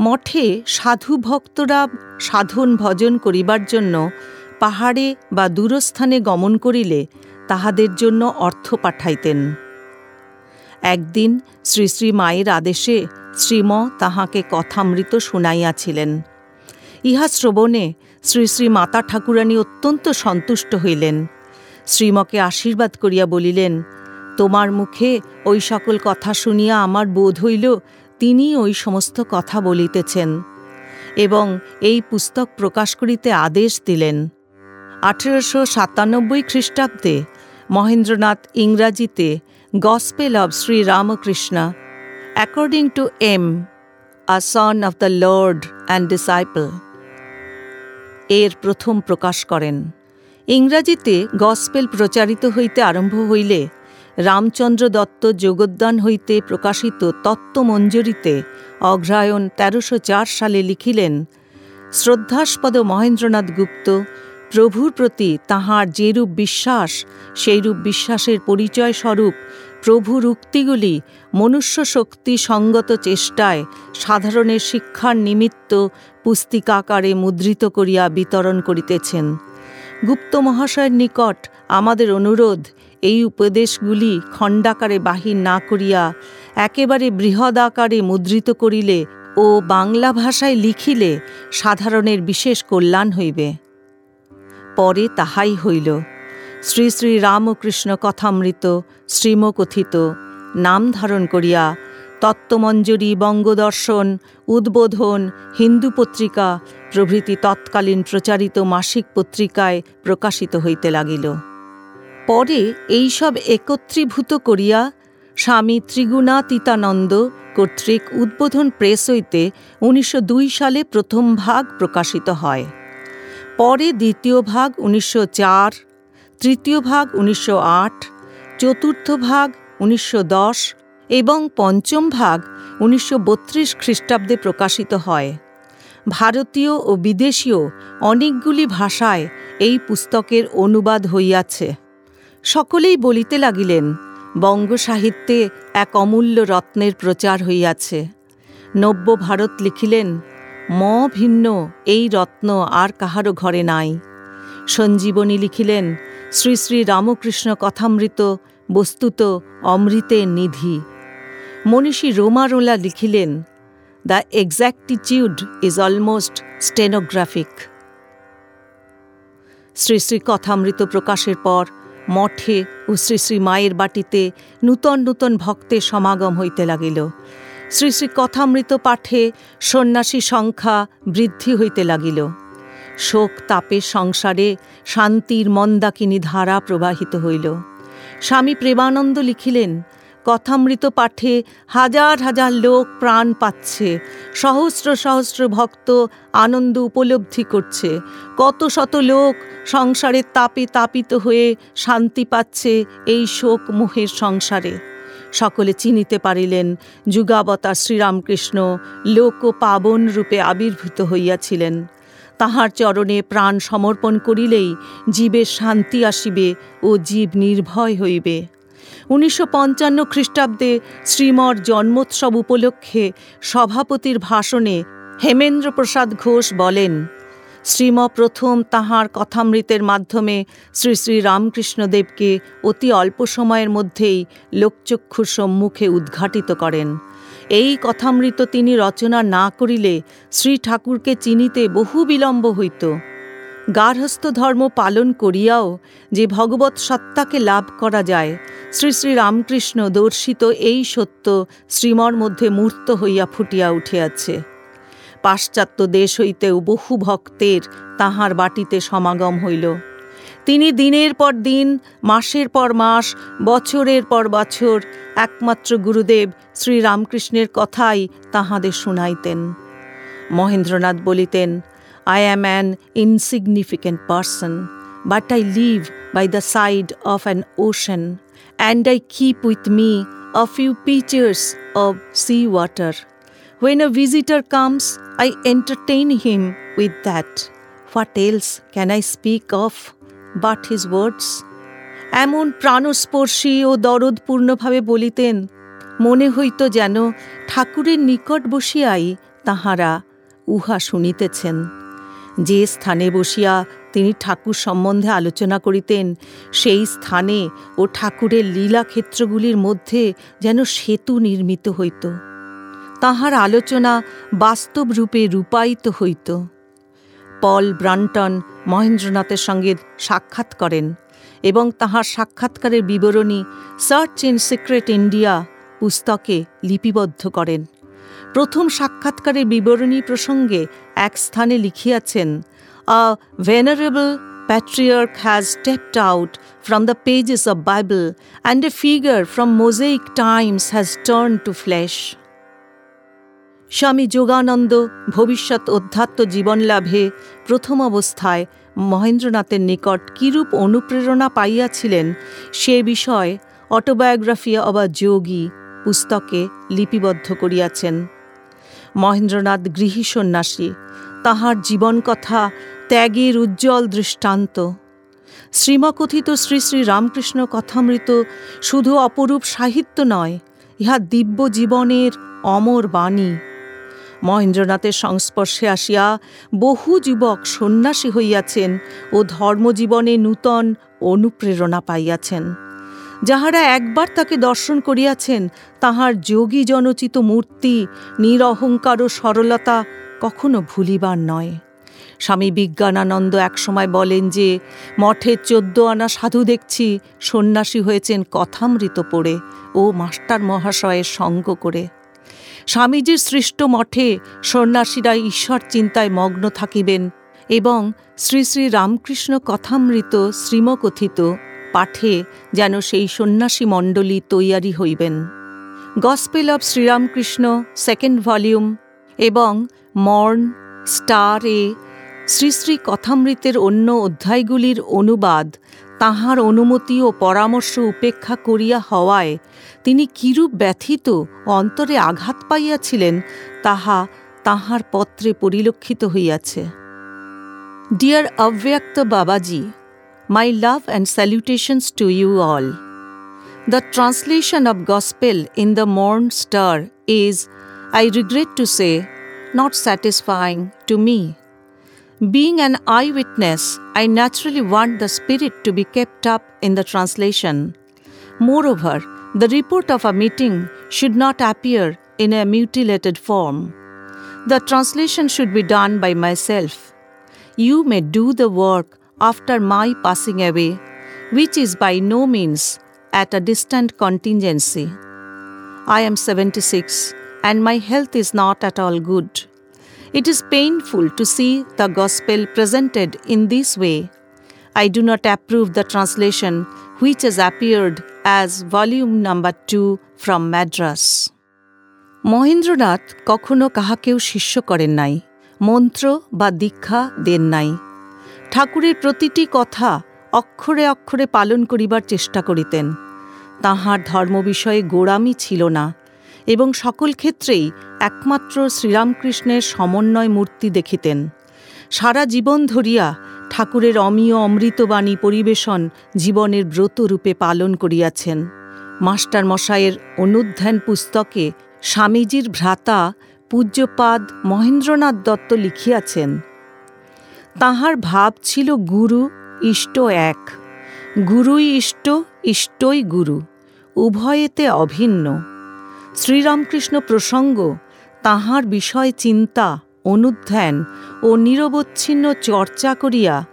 মঠে সাধু ভক্তরা সাধন ভজন করিবার জন্য পাহাড়ে বা দূরস্থানে গমন করিলে তাহাদের জন্য অর্থ পাঠাইতেন। একদিন শ্রী শ্রী মায়ের আদেশে শ্রীম তাহাকে কথামৃত শুনাইয়াছিলেন। ইহা শ্রবণে শ্রী শ্রী মাতা ঠাকুরানী অত্যন্ত সন্তুষ্ট হইলেন। শ্রীমকে আশীর্বাদ করিয়া বলিলেন, তোমার মুখে ওই সকল কথা শুনিয়া আমার বোধ হইল তিনি ওই সমস্ত কথা বলিতেছেন এবং এই পুস্তক প্রকাশ করিতে আদেশ দিলেন। আঠেরোশো সাতানব্বই খ্রিস্টাব্দে মহেন্দ্রনাথ ইংরাজিতে gospel of Shri Ramakrishna according to M a son of the lord and disciple এর প্রথম প্রকাশ করেন। ইংরাজিতে গসপেল প্রচারিত হইতে আরম্ভ হইলে রামচন্দ্র দত্ত যোগোদ্যান হইতে প্রকাশিত তত্ত্বমঞ্জরিতে অগ্রায়ণ তেরোশো সালে লিখিলেন, শ্রদ্ধাস্পদ মহেন্দ্রনাথ গুপ্ত, প্রভুর প্রতি তাহার যেরূপ বিশ্বাস, সেইরূপ বিশ্বাসের পরিচয় স্বরূপ প্রভুর উক্তিগুলি মনুষ্য শক্তি সঙ্গত চেষ্টায় সাধারণের শিক্ষার নিমিত্ত পুস্তিকাকারে মুদ্রিত করিয়া বিতরণ করিতেছেন। গুপ্ত মহাশয়ের নিকট আমাদের অনুরোধ এই উপদেশগুলি খণ্ডাকারে বাহির না করিয়া একেবারে বৃহদাকারে মুদ্রিত করিলে ও বাংলা ভাষায় লিখিলে সাধারণের বিশেষ কল্যাণ হইবে। পরে তাহাই হইল। শ্রী শ্রী রামকৃষ্ণ কথামৃত শ্রীমকথিত নাম ধারণ করিয়া তত্ত্বমঞ্জরি বঙ্গদর্শন, উদ্বোধন, হিন্দু পত্রিকা প্রভৃতি তৎকালীন প্রচারিত মাসিক পত্রিকায় প্রকাশিত হইতে লাগিল। পরে এইসব একত্রীভূত করিয়া স্বামী ত্রিগুণাতীতানন্দ কর্তৃক উদ্বোধন প্রেস হইতে উনিশশো দুই সালে প্রথম ভাগ প্রকাশিত হয়। পরে দ্বিতীয় ভাগ উনিশশো চার, তৃতীয় ভাগ উনিশশো আট, চতুর্থ ভাগ উনিশশো দশ এবং পঞ্চম ভাগ উনিশশো বত্রিশ খ্রিস্টাব্দে প্রকাশিত হয়। ভারতীয় ও বিদেশীয় অনেকগুলি ভাষায় এই পুস্তকের অনুবাদ হইয়াছে। সকলেই বলিতে লাগিলেন, বঙ্গ সাহিত্যে এক অমূল্য রত্নের প্রচার হইয়াছে। নব্য ভারত লিখিলেন, ম ভিন্ন, এই রত্ন আর কাহারও ঘরে নাই। সঞ্জীবনী লিখিলেন, শ্রী শ্রী রামকৃষ্ণ কথামৃত, বস্তুত অমৃতের নিধি। মনীষী Romain Rolland লিখিলেন, the exactitude is almost stenographic. Shri Shri Kathamrita প্রকাশের পর মঠে ও শ্রী শ্রী মায়ের বাটিতে নূতন নূতন ভক্তের সমাগম হইতে লাগিল। শ্রী শ্রী কথামৃত পাঠে সন্ন্যাসী সংখ্যা বৃদ্ধি হইতে লাগিল। শোক তাপের সংসারে শান্তির মন্দাকিনী ধারা প্রবাহিত হইল। স্বামী প্রেমানন্দ লিখিলেন কথামৃত পাঠে হাজার হাজার লোক প্রাণ পাচ্ছে। সহস্র সহস্র ভক্ত আনন্দ উপলব্ধি করছে। কত শত লোক সংসারের তাপে তাপিত হয়ে শান্তি পাচ্ছে এই শোক মোহের সংসারে। সকলে চিনিতে পারিলেন, যুগাবতার শ্রীরামকৃষ্ণ লোক পাবন রূপে আবির্ভূত হইয়াছিলেন। তাহার চরণে প্রাণ সমর্পণ করিলেই জীবের শান্তি আসিবে ও জীব নির্ভয় হইবে। উনিশশো পঞ্চান্ন খ্রিস্টাব্দে শ্রীমর জন্মোৎসব উপলক্ষে সভাপতির ভাষণে হেমেন্দ্র প্রসাদ ঘোষ বলেন, শ্রীম প্রথম তাহার কথামৃতের মাধ্যমে শ্রী শ্রী রামকৃষ্ণদেবকে অতি অল্প সময়ের মধ্যেই লোকচক্ষুর সম্মুখে উদ্ঘাটিত করেন। এই কথামৃত তিনি রচনা না করিলে শ্রী ঠাকুরকে চিনিতে বহু বিলম্ব হইত। গার্হস্থ ধর্ম পালন করিয়াও যে ভগবত সত্তাকে লাভ করা যায়, শ্রী শ্রী রামকৃষ্ণ দর্শিত এই সত্য শ্রীমর মধ্যে মূর্ত হইয়া ফুটিয়া উঠিয়াছে। পাশ্চাত্য দেশ হইতেও বহু ভক্তের তাহার বাটিতে সমাগম হইল। তিনি দিনের পর দিন, মাসের পর মাস, বছরের পর বছর একমাত্র গুরুদেব শ্রীরামকৃষ্ণের কথাই তাহাদের শুনাইতেন। Mahendranath বলিতেন I am an insignificant person but I live by the side of an ocean and I keep with me a few pitchers of sea water. When a visitor comes, I entertain him with that. What else can I speak of but his words? এমন প্রাণস্পর্শী ও দরদপূর্ণভাবে বলিতেন মনে হইত যেন ঠাকুরের নিকট বসিয়াই তাহারা উহা শুনিতেছেন যে স্থানে বসিয়া তিনি ঠাকুর সম্বন্ধে আলোচনা করিতেন, সেই স্থানে ও ঠাকুরের লীলাক্ষেত্রগুলির মধ্যে যেন সেতু নির্মিত হইত। তাহার আলোচনা বাস্তব রূপে রূপায়িত হইত। পল ব্রান্টন মহেন্দ্রনাথের সঙ্গে সাক্ষাৎ করেন এবং তাহার সাক্ষাৎকারের বিবরণী সার্চ ইন সিক্রেট ইন্ডিয়া পুস্তকে লিপিবদ্ধ করেন। প্রথম সাক্ষাৎকারের বিবরণী প্রসঙ্গে এক স্থানে লিখিয়াছেন a venerable patriarch has stepped out from the pages of Bible and a figure from Mosaic times has turned to flesh. স্বামী যোগানন্দ ভবিষ্যৎ অধ্যাত্ম জীবন লাভে প্রথম অবস্থায় মহেন্দ্রনাথের নিকট কিরূপ অনুপ্রেরণা পাইয়াছিলেন, সে বিষয় অটোবায়োগ্রাফি অব যোগী পুস্তকে লিপিবদ্ধ করিয়াছেন মহেন্দ্রনাথ গৃহী সন্ন্যাসী, তাহার জীবন কথা ত্যাগের উজ্জ্বল দৃষ্টান্ত। শ্রীমকথিত শ্রী শ্রী রামকৃষ্ণ কথামৃত শুধু অপরূপ সাহিত্য নয়, ইহা দিব্য জীবনের অমর বাণী। মহেন্দ্রনাথের সংস্পর্শে আসিয়া বহু যুবক সন্ন্যাসী হইয়াছেন ও ধর্মজীবনে নূতন অনুপ্রেরণা পাইয়াছেন। যাহারা একবার তাকে দর্শন করিয়াছেন, তাহার যোগী জনচিত মূর্তি, নিরহংকার ও সরলতা কখনো ভুলিবার নয়। স্বামী বিজ্ঞানানন্দ একসময় বলেন যে মঠের চোদ্দ আনা সাধু দেখছি, সন্ন্যাসী হয়েছেন কথামৃত পড়ে ও মাস্টার মহাশয়ের সঙ্গ করে। স্বামীজির সৃষ্ট মঠে সন্ন্যাসীরা ঈশ্বর চিন্তায় মগ্ন থাকিবেন এবং শ্রী শ্রী রামকৃষ্ণ কথামৃত শ্রীমকথিত পাঠে যেন সেই সন্ন্যাসী মণ্ডলী তৈয়ারি হইবেন। Gospel of Shri Ramakrishna second volume এবং মর্ন, স্টার এ শ্রী শ্রী কথামৃতের অন্য অধ্যায়গুলির অনুবাদ তাহার অনুমতি ও পরামর্শ উপেক্ষা করিয়া হওয়ায় তিনি কিরূপ ব্যথিত অন্তরে আঘাত পাইয়াছিলেন তাহা তাহার পত্রে পরিলক্ষিত হইয়াছে। ডিয়ার অব্যক্ত বাবাজি My love and salutations to you all. The translation of gospel in the morn star is, I regret to say, not satisfying to me. Being an eyewitness, I naturally want the spirit to be kept up in the translation. Moreover, the report of a meeting should not appear in a mutilated form. The translation should be done by myself. You may do the work after my passing away, which is by no means at a distant contingency. I am 76 and my health is not at all good. It is painful to see the gospel presented in this way. I do not approve the translation which has appeared as volume number 2 from Madras. Mahendranath কখনো কাহাকেও শিষ্য করেন নাই মন্ত্র বা দীক্ষা দেন নাই ঠাকুরের প্রতিটি কথা অক্ষরে অক্ষরে পালন করিবার চেষ্টা করিতেন। তাহার ধর্ম বিষয়ে গোড়ামি ছিল না এবং সকল ক্ষেত্রেই একমাত্র শ্রীরামকৃষ্ণের সমন্বয় মূর্তি দেখিতেন। সারা জীবন ধরিয়া ঠাকুরের অমীয় অমৃতবাণী পরিবেশন জীবনের ব্রতরূপে পালন করিয়াছেন। মাস্টার মশাইয়ের অনুধ্যান পুস্তকে স্বামীজির ভ্রাতা পূজ্যপাদ মহেন্দ্রনাথ দত্ত লিখিয়াছেন তাহার ভাব ছিল গুরু ইষ্ট এক। গুরুই ইষ্ট, ইষ্টই গুরু, উভয়েতে অভিন্ন। শ্রীরামকৃষ্ণ প্রসঙ্গ, তাহার বিষয় চিন্তা, অনুধ্যান ও নিরবচ্ছিন্ন চর্চা করিয়া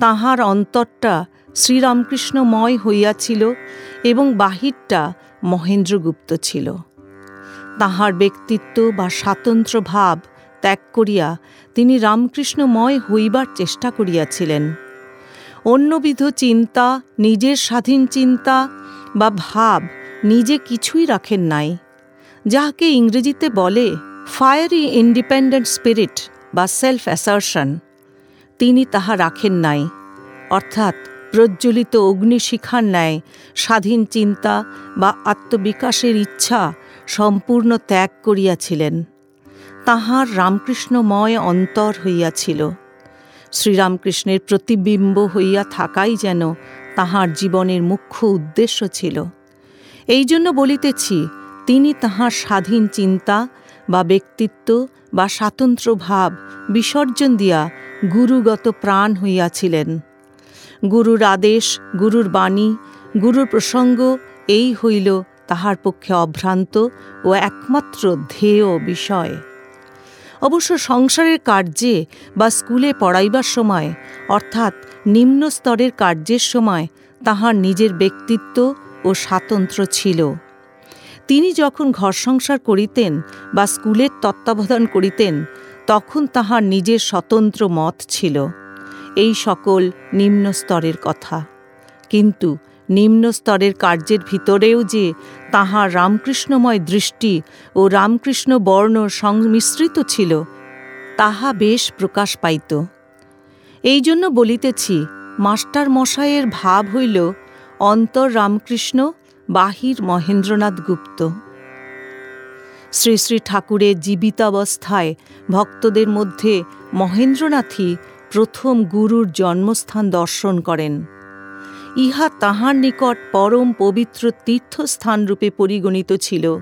তাহার অন্তরটা শ্রীরামকৃষ্ণময় হইয়াছিল এবং বাহিরটা মহেন্দ্রগুপ্ত ছিল। তাহার ব্যক্তিত্ব বা স্বাতন্ত্র ভাব ত্যাগ করিয়া তিনি রামকৃষ্ণময় হইবার চেষ্টা করিয়াছিলেন। অন্যবিধ চিন্তা, নিজের স্বাধীন চিন্তা বা ভাব নিজে কিছুই রাখেন নাই। যাহাকে ইংরেজিতে বলে ফায়ারি ইন্ডিপেন্ডেন্ট স্পিরিট বা সেলফ অ্যাসার্শন তিনি তাহা রাখেন নাই। অর্থাৎ প্রজ্বলিত অগ্নিশিখার ন্যায় স্বাধীন চিন্তা বা আত্মবিকাশের ইচ্ছা সম্পূর্ণ ত্যাগ করিয়াছিলেন। তাহার রামকৃষ্ণময় অন্তর হইয়াছিল। শ্রীরামকৃষ্ণের প্রতিবিম্ব হইয়া থাকাই যেন তাহার জীবনের মুখ্য উদ্দেশ্য ছিল। এই জন্য বলিতেছি, তিনি তাহার স্বাধীন চিন্তা বা ব্যক্তিত্ব বা স্বাতন্ত্র ভাব বিসর্জন দিয়া গুরুগত প্রাণ হইয়াছিলেন। গুরুর আদেশ, গুরুর বাণী, গুরুর প্রসঙ্গ এই হইল তাহার পক্ষে অভ্রান্ত ও একমাত্র ধেয় বিষয়। অবশ্য সংসারের কার্যে বা স্কুলে পড়াইবার সময়, অর্থাৎ নিম্ন স্তরের কার্যের সময়, তাহার নিজের ব্যক্তিত্ব ও স্বাতন্ত্র ছিল। তিনি যখন ঘর সংসার করিতেন বা স্কুলের তত্ত্বাবধান করিতেন, তখন তাহার নিজের স্বতন্ত্র মত ছিল। এই সকল নিম্ন স্তরের কথা। কিন্তু নিম্ন স্তরের কার্যের ভিতরেও যে তাহার রামকৃষ্ণময় দৃষ্টি ও রামকৃষ্ণ বর্ণ সংমিশ্রিত ছিল, তাহা বেশ প্রকাশ পাইত। এই জন্য বলিতেছি, মাস্টার মশাইয়ের ভাব হইল অন্তর রামকৃষ্ণ, বাহির মহেন্দ্রনাথ গুপ্ত। শ্রী শ্রী ঠাকুরের জীবিতাবস্থায় ভক্তদের মধ্যে মহেন্দ্রনাথই প্রথম গুরুর জন্মস্থান দর্শন করেন। ইহা তাহার নিকট পরম পবিত্র তীর্থস্থানরূপে পরিগণিত ছিল।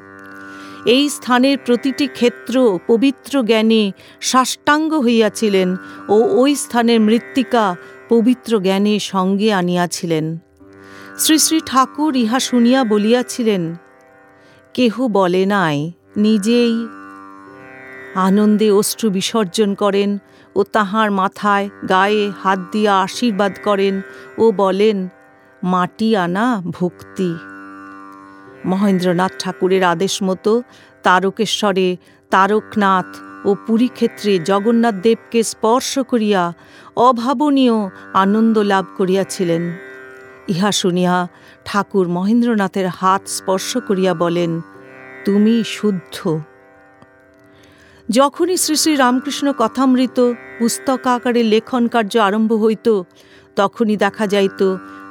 এই স্থানের প্রতিটি ক্ষেত্র পবিত্র জ্ঞানে সাষ্টাঙ্গ হইয়াছিলেন ও ওই স্থানের মৃত্তিকা পবিত্র জ্ঞানে সঙ্গে আনিয়াছিলেন। শ্রী শ্রী ঠাকুর ইহা শুনিয়া বলিয়াছিলেন, কেহ বলে নাই, নিজেই আনন্দে অশ্রু বিসর্জন করেন ও তাহার মাথায় গায়ে হাত দিয়া আশীর্বাদ করেন ও বলেন মাটি আনা ভক্তি। মহেন্দ্রনাথ ঠাকুরের আদেশ মতো তারকেশ্বরে তারকনাথ ও পুরীক্ষেত্রে জগন্নাথ দেবকে স্পর্শ করিয়া অভাবনীয় আনন্দ লাভ করিয়াছিলেন। ইহা শুনিয়া ঠাকুর মহেন্দ্রনাথের হাত স্পর্শ করিয়া বলেন, তুমি শুদ্ধ। যখনই শ্রী শ্রী রামকৃষ্ণ কথামৃত পুস্তক আকারে লেখন কার্য আরম্ভ হইত, তখনই দেখা যাইত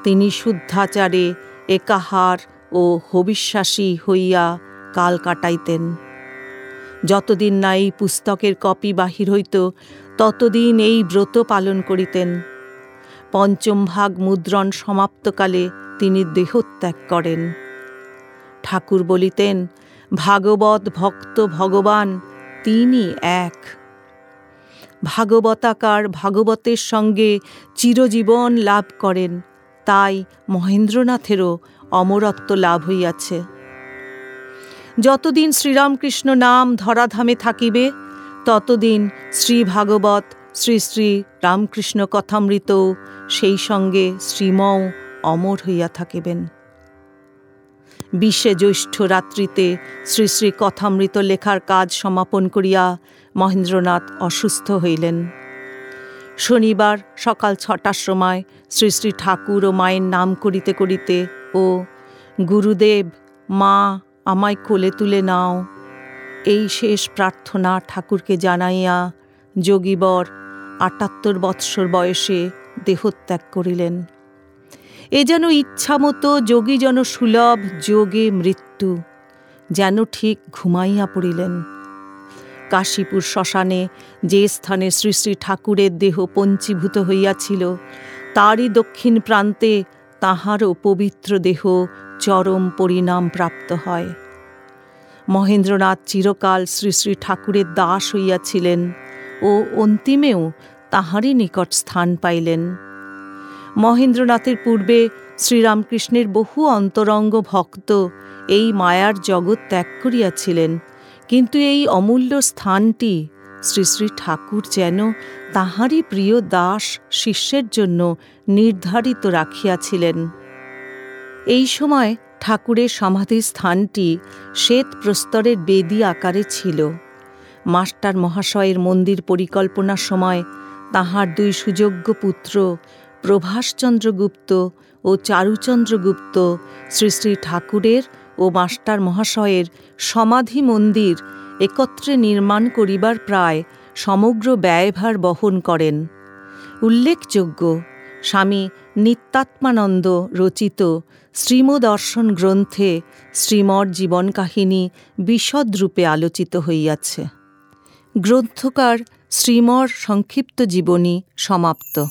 তিনি শুদ্ধাচারে একাহার ও হবিশ্বাসী হইয়া কাল কাটাইতেন। যতদিন না এই পুস্তকের কপি বাহির হইত, ততদিন এই ব্রত পালন করিতেন। পঞ্চম ভাগ মুদ্রণ সমাপ্তকালে তিনি দেহত্যাগ করেন। ঠাকুর বলিতেন, ভাগবত ভক্ত ভগবান, তিনি এক। ভাগবতাকার ভাগবতের সঙ্গে চিরজীবন লাভ করেন। তাই মহেন্দ্রনাথেরও অমরত্ব লাভ হইয়াছে। যতদিন শ্রীরামকৃষ্ণ নাম ধরাধামে থাকিবে, ততদিন শ্রী ভাগবত শ্রী শ্রী রামকৃষ্ণ কথামৃত সেই সঙ্গে শ্রীমও অমর হইয়া থাকিবেন। বিশে জ্যৈষ্ঠ রাত্রিতে শ্রী শ্রী কথামৃত লেখার কাজ সমাপন করিয়া মহেন্দ্রনাথ অসুস্থ হইলেন। শনিবার সকাল ছটার সময় শ্রী শ্রী ঠাকুর ও মায়ের নাম করিতে করিতে ও, গুরুদেব, মা, আমায় কোলে তুলে নাও। এই শেষ প্রার্থনা ঠাকুরকে জানাইয়া যোগীবর আটাত্তর বৎসর বয়সে দেহত্যাগ করিলেন। এ যেন ইচ্ছামতো যোগী যেন সুলভ যোগে মৃত্যু, যেন ঠিক ঘুমাইয়া পড়িলেন। কাশীপুর শ্মশানে যে স্থানে শ্রী শ্রী ঠাকুরের দেহ পঞ্চীভূত হইয়াছিল, তারই দক্ষিণ প্রান্তে তাহারও পবিত্র দেহ চরম পরিণাম প্রাপ্ত হয়। মহেন্দ্রনাথ চিরকাল শ্রী শ্রী ঠাকুরের দাস হইয়াছিলেন ও অন্তিমেও তাহারই নিকট স্থান পাইলেন। মহেন্দ্রনাথের পূর্বে শ্রীরামকৃষ্ণের বহু অন্তরঙ্গ ভক্ত এই মায়ার জগৎ ত্যাগ করিয়াছিলেন। কিন্তু এই অমূল্য স্থানটি শ্রী শ্রী ঠাকুর যেন তাহারই প্রিয় দাস শিষ্যের জন্য নির্ধারিত রাখিয়াছিলেন। এই সময় ঠাকুরের সমাধি স্থানটি শ্বেত প্রস্তরের বেদি আকারে ছিল। মাস্টার মহাশয়ের মন্দির পরিকল্পনার সময় তাহার দুই সুযোগ্য পুত্র প্রভাষচন্দ্র গুপ্ত ও চারুচন্দ্রগুপ্ত শ্রী শ্রী ঠাকুরের ও মাস্টার মহাশয়ের সমাধি মন্দির একত্রে নির্মাণ করিবার প্রায় সমগ্র ব্যয়ভার বহন করেন। উল্লেখযোগ্য, স্বামী নিত্যাত্মানন্দ রচিত শ্রীমদর্শন গ্রন্থে শ্রীমর জীবন কাহিনী বিশদরূপে আলোচিত হইয়াছে। গ্রন্থকার শ্রীমর সংক্ষিপ্ত জীবনী সমাপ্ত।